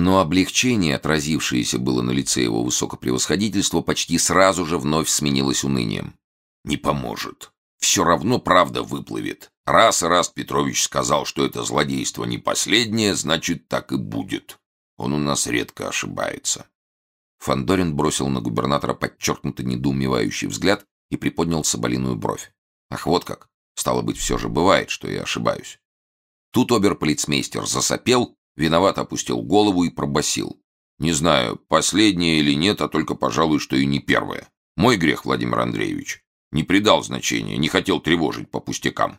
Но облегчение, отразившееся было на лице его высокопревосходительства, почти сразу же вновь сменилось унынием. «Не поможет. Все равно правда выплывет. Раз и раз Петрович сказал, что это злодейство не последнее, значит, так и будет. Он у нас редко ошибается». Фандорин бросил на губернатора подчеркнуто недоумевающий взгляд и приподнял соболиную бровь. «Ах, вот как! Стало быть, все же бывает, что я ошибаюсь». Тут оберполицмейстер засопел, виновато опустил голову и пробасил. «Не знаю, последнее или нет, а только, пожалуй, что и не первое. Мой грех, Владимир Андреевич. Не придал значения, не хотел тревожить по пустякам.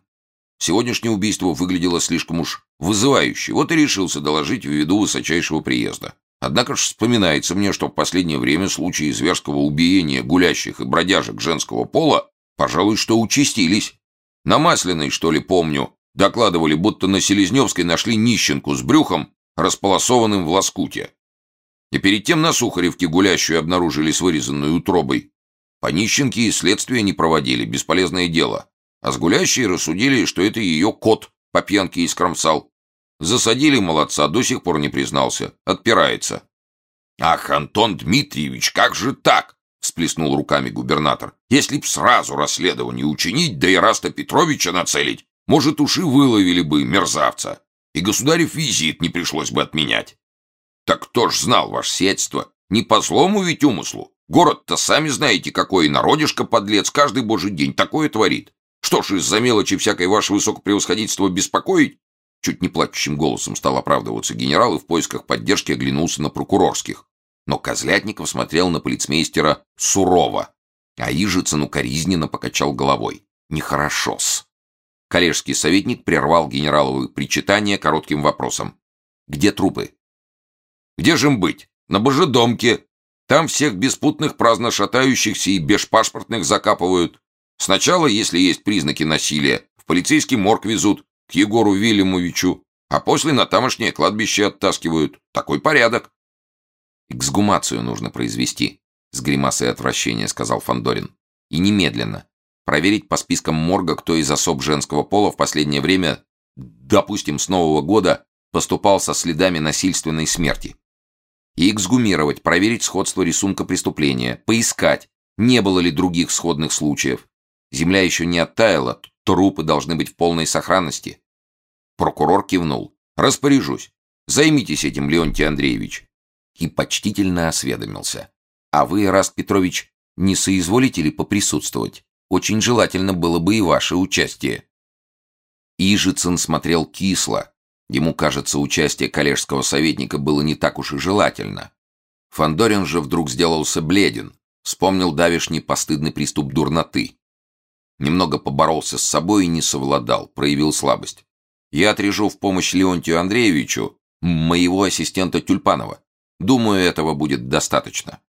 Сегодняшнее убийство выглядело слишком уж вызывающе, вот и решился доложить в виду высочайшего приезда. Однако ж вспоминается мне, что в последнее время случаи зверского убиения гулящих и бродяжек женского пола, пожалуй, что участились. На Масляной, что ли, помню, докладывали, будто на Селезневской нашли нищенку с брюхом, располосованным в лоскуте. И перед тем на Сухаревке гулящую обнаружили с вырезанной утробой. По нищенке и следствия не проводили, бесполезное дело. А с гулящей рассудили, что это ее кот по пьянке искромсал. Засадили молодца, до сих пор не признался. Отпирается. «Ах, Антон Дмитриевич, как же так?» — всплеснул руками губернатор. «Если б сразу расследование учинить, да и Раста Петровича нацелить, может, уши выловили бы мерзавца, и государев визит не пришлось бы отменять». «Так кто ж знал, ваше сиятельство? Не по злому ведь умыслу. Город-то сами знаете, какой народишко подлец каждый божий день такое творит. Что ж, из-за мелочи всякой ваше высокопревосходительство беспокоить, Чуть не плачущим голосом стал оправдываться генерал и в поисках поддержки оглянулся на прокурорских. Но Козлятников смотрел на полицмейстера сурово, а Ижицын укоризненно покачал головой. Нехорошо-с. Коллежский советник прервал генераловы причитания коротким вопросом. «Где трупы?» «Где же им быть? На божедомке. Там всех беспутных праздно шатающихся и бешпашпортных закапывают. Сначала, если есть признаки насилия, в полицейский морг везут, к Егору Вильямовичу, а после на тамошнее кладбище оттаскивают. Такой порядок. Эксгумацию нужно произвести, с гримасой отвращения сказал Фандорин. И немедленно. Проверить по спискам морга, кто из особ женского пола в последнее время, допустим, с Нового года, поступал со следами насильственной смерти. И эксгумировать, проверить сходство рисунка преступления, поискать, не было ли других сходных случаев. Земля еще не оттаяла, трупы должны быть в полной сохранности. Прокурор кивнул. «Распоряжусь. Займитесь этим, Леонтий Андреевич». И почтительно осведомился. «А вы, Раст Петрович, не соизволите ли поприсутствовать? Очень желательно было бы и ваше участие». Ижицын смотрел кисло. Ему кажется, участие коллежского советника было не так уж и желательно. Фандорин же вдруг сделался бледен, вспомнил давишний постыдный приступ дурноты. Немного поборолся с собой и не совладал, проявил слабость. Я отрежу в помощь Леонтию Андреевичу моего ассистента Тюльпанова. Думаю, этого будет достаточно.